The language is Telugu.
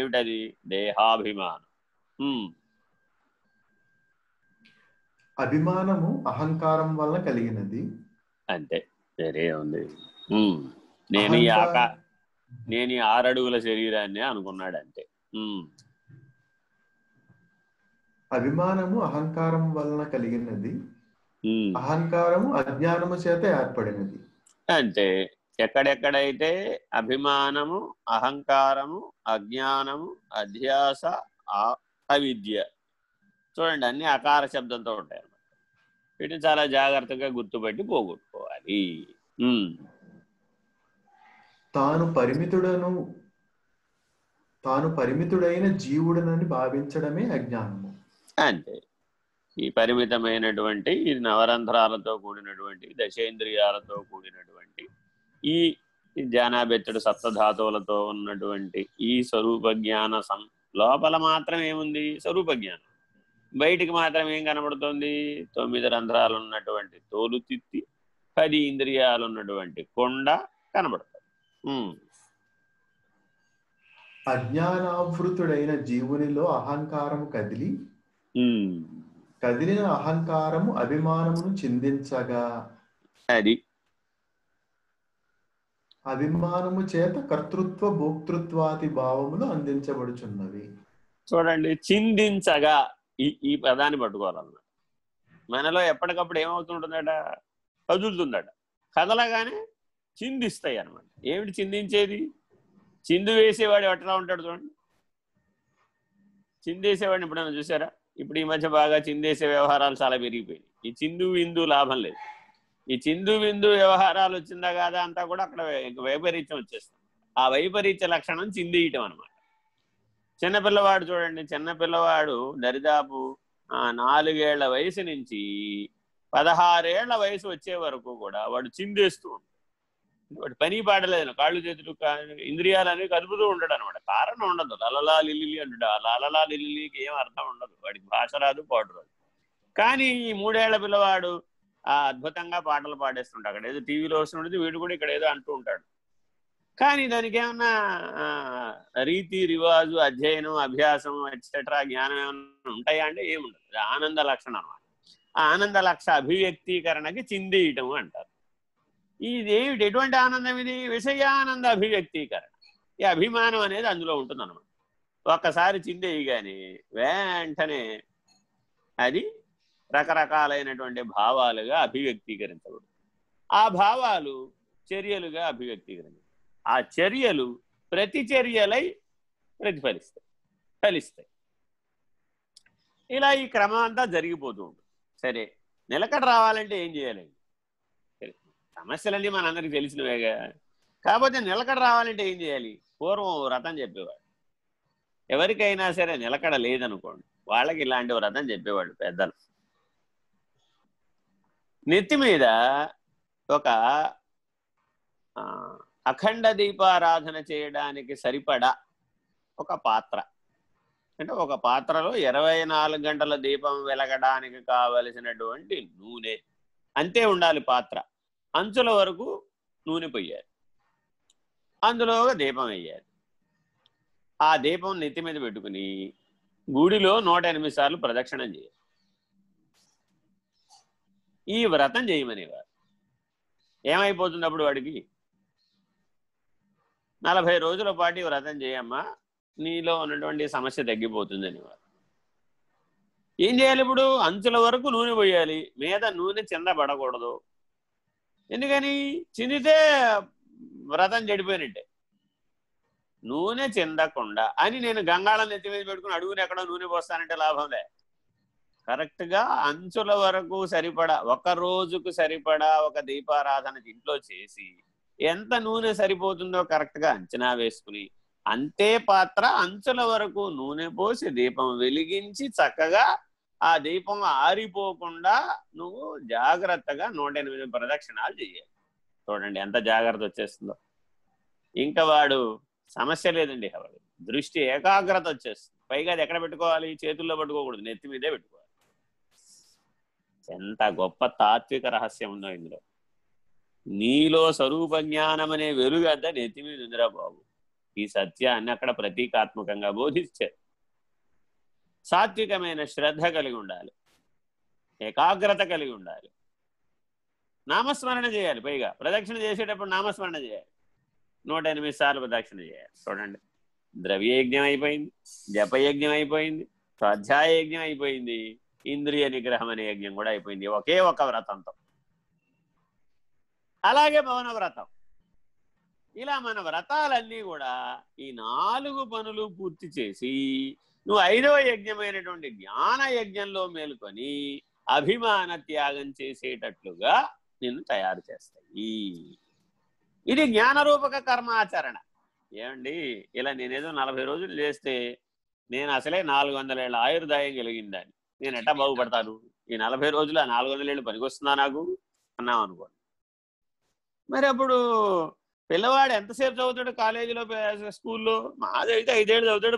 ఏమిటది? దేహాభిమానం. అభిమానము అహంకారం వల్ల కలిగినది. అంతే. సరే ఉంది. నేను ఈ ఆకా నేను ఈ ఆరడుగుల శరీరాన్ని అనుకున్నాడు అంతే అభిమానము అహంకారం వలన కలిగినది. అహంకారము అజ్ఞానము చేత ఏర్పడినది. అంటే ఎక్కడెక్కడైతే అభిమానము అహంకారము అజ్ఞానము అధ్యాస అవిద్య. చూడండి అన్ని అకార శబ్దంతో ఉంటాయి అన్నమాట. వీటిని చాలా జాగ్రత్తగా గుర్తుపట్టి పోగొట్టుకోవాలి. తాను పరిమితుడను తాను పరిమితుడైన జీవుడనని భావించడమే అజ్ఞానము. అంతే. ఈ పరిమితమైనటువంటి ఈ నవరంధ్రాలతో కూడినటువంటి దశేంద్రియాలతో కూడినటువంటి ఈ జ్ఞానాబెత్తడు సప్తధాతువులతో ఉన్నటువంటి ఈ స్వరూప జ్ఞాన సం లోపల మాత్రం ఏముంది? స్వరూప జ్ఞానం. బయటికి మాత్రం ఏం కనబడుతుంది? తొమ్మిది రంధ్రాలు ఉన్నటువంటి తోలు తిత్తి పది ఇంద్రియాలు ఉన్నటువంటి కొండ కనబడుతుంది. అజ్ఞానావృతుడైన జీవునిలో అహంకారము కదిలి కదిలిన అహంకారము అభిమానమును చిందించగా అది అభిమానము చేత కర్తృత్వ భోక్తృత్వాది భావములు అందించబడుచున్నవి. చూడండి చిందించగా ఈ ఈ పదాన్ని పట్టుకోవాలన్నమాట. మనలో ఎప్పటికప్పుడు ఏమవుతుంటుందట? కదులుతుందట. కదలగానే చిందిస్తాయి అనమాట ఏమిటి చిందించేది? చిందు వేసేవాడు ఎట్లా ఉంటాడు చూడండి. చిందేసేవాడిని ఎప్పుడైనా చూసారా? ఇప్పుడు ఈ మధ్య బాగా చిందేసే వ్యవహారాలు చాలా పెరిగిపోయినాయి. ఈ చిందు విందు లాభం లేదు. ఈ చిందు బిందు వ్యవహారాలు వచ్చిందా కాదా అంతా కూడా అక్కడ వైపరీత్యం వచ్చేస్తుంది. ఆ వైపరీత్య లక్షణం చిందేయటం అనమాట చిన్నపిల్లవాడు చూడండి చిన్నపిల్లవాడు దరిదాపు నాలుగేళ్ళ వయసు నుంచి పదహారేళ్ళ వయసు వచ్చే వరకు కూడా వాడు చిందేస్తూ ఉంటాడు. వాడు పని పాడలేదు కాళ్ళు చేతులు ఇంద్రియాలని కదుపుతూ ఉంటాడు అనమాట కారణం ఉండదు. లలలా లిల్లి అంటాడు. ఆ లలలా లిల్లికి ఏం అర్థం ఉండదు. వాడికి భాష రాదు పాడు రాదు. కానీ ఈ మూడేళ్ళ పిల్లవాడు అద్భుతంగా పాటలు పాడేస్తుంటాడు. అక్కడ ఏదో టీవీలో వస్తుంటుంది వీడు కూడా ఇక్కడ ఏదో అంటూ ఉంటాడు. కానీ దానికి ఏమన్నా రీతి రివాజు అధ్యయనం అభ్యాసం ఎట్సెట్రా జ్ఞానం ఏమన్నా ఉంటాయా అంటే ఏముండదు. ఆనంద లక్షణం అనమాట ఆనంద లక్ష అభివ్యక్తీకరణకి చిందేయటం అంటారు. ఇది ఏమిటి? ఎటువంటి ఆనందం ఇది? విషయానంద అభివ్యక్తీకరణ. ఈ అభిమానం అనేది అందులో ఉంటుంది అనమాట ఒక్కసారి చిందేయగానే వెంటనే అది రకరకాలైనటువంటి భావాలుగా అభివ్యక్తీకరించబడు. ఆ భావాలు చర్యలుగా అభివ్యక్తీకరించ ఆ చర్యలు ప్రతి చర్యలై ప్రతిఫలిస్తాయి ఫలిస్తాయి. ఇలా ఈ క్రమం అంతా జరిగిపోతూ ఉంటుంది. సరే నిలకడ రావాలంటే ఏం చేయాలి? సమస్యలన్నీ మనందరికీ తెలిసినవేగా. కాకపోతే నిలకడ రావాలంటే ఏం చేయాలి? పూర్వం వ్రతం చెప్పేవాడు. ఎవరికైనా సరే నిలకడ లేదనుకోండి వాళ్ళకి ఇలాంటి వ్రతం చెప్పేవాడు పెద్దలు. నెత్తి మీద ఒక అఖండ దీపారాధన చేయడానికి సరిపడా ఒక పాత్ర. అంటే ఒక పాత్రలో ఇరవై నాలుగు గంటల దీపం వెలగడానికి కావలసినటువంటి నూనె. అంతే ఉండాలి పాత్ర. అంచుల వరకు నూనె పొయ్యారు అందులో దీపం వేయాలి ఆ దీపం నెత్తి మీద పెట్టుకుని గుడిలో నూట ఎనిమిది సార్లు ప్రదక్షిణం చేయాలి. ఈ వ్రతం చేయమనేవారు. ఏమైపోతున్నప్పుడు వాడికి? నలభై రోజుల పాటు వ్రతం చేయమ్మా నీలో ఉన్నటువంటి సమస్య తగ్గిపోతుందని వారు ఏం చేయాలి ఇప్పుడు? అంచుల వరకు నూనె పోయాలి. మీద నూనె చింద పడకూడదు. ఎందుకని? చిందితే వ్రతం చెడిపోయినట్టే. నూనె చిందకుండా అని నేను గంగాళం నెత్తి మీద పెట్టుకుని అడుగుని ఎక్కడో నూనె పోస్తానంటే లాభంలే కరెక్ట్గా అంచుల వరకు సరిపడా ఒక రోజుకు సరిపడా ఒక దీపారాధన ఇంట్లో చేసి ఎంత నూనె సరిపోతుందో కరెక్ట్గా అంచనా వేసుకుని అంతే పాత్ర అంచుల వరకు నూనె పోసి దీపం వెలిగించి చక్కగా ఆ దీపం ఆరిపోకుండా నువ్వు జాగ్రత్తగా నూట ఎనిమిది ప్రదక్షిణాలు చేయాలి చూడండి ఎంత జాగ్రత్త వచ్చేస్తుందో. ఇంకా వాడు సమస్య లేదండి వాడు దృష్టి ఏకాగ్రత వచ్చేస్తుంది. పైగా అది ఎక్కడ పెట్టుకోవాలి? చేతుల్లో పట్టుకోకూడదు. నెత్తి మీదే పెట్టుకోవాలి. ఎంత గొప్ప తాత్విక రహస్యం ఉందో ఇందులో. నీలో స్వరూప జ్ఞానం అనే వెలుగద్ద అంతా నెత్తి మీద ఉందిరా బాబు. ఈ సత్యాన్ని అక్కడ ప్రతీకాత్మకంగా బోధించారు. సాత్వికమైన శ్రద్ధ కలిగి ఉండాలి. ఏకాగ్రత కలిగి ఉండాలి. నామస్మరణ చేయాలి పైగా. ప్రదక్షిణ చేసేటప్పుడు నామస్మరణ చేయాలి. నూట ఎనిమిది సార్లు ప్రదక్షిణ చేయాలి. చూడండి. ద్రవ్యయజ్ఞం అయిపోయింది. జపయజ్ఞం అయిపోయింది. స్వాధ్యాయ యజ్ఞం అయిపోయింది. ఇంద్రియ నిగ్రహం అనే యజ్ఞం కూడా అయిపోయింది. ఒకే ఒక వ్రతంతో. అలాగే మౌన వ్రతం ఇలా మన వ్రతాలన్నీ కూడా ఈ నాలుగు పనులు పూర్తి చేసి నువ్వు ఐదవ యజ్ఞమైనటువంటి జ్ఞాన యజ్ఞంలో మేలుకొని అభిమాన త్యాగం చేసేటట్లుగా నిన్ను తయారు చేస్తాయి. ఇది జ్ఞానరూపక కర్మాచరణ. ఏమండి? ఇలా నేనేదో నలభై రోజులు చేస్తే నేను అసలే నాలుగు వందల ఏళ్ళ ఆయుర్దాయం కలిగిందని నేను ఎట్టా బాగుపడతాను? ఈ నలభై రోజులు ఆ నాలుగు వందల ఏళ్ళు పనికొస్తుందా నాకు? అన్నాం అనుకోండి మరి అప్పుడు పిల్లవాడు ఎంతసేపు చదువుతాడు? కాలేజీలో స్కూల్లో? మాదైతే ఐదేళ్ళు చదువుతాడు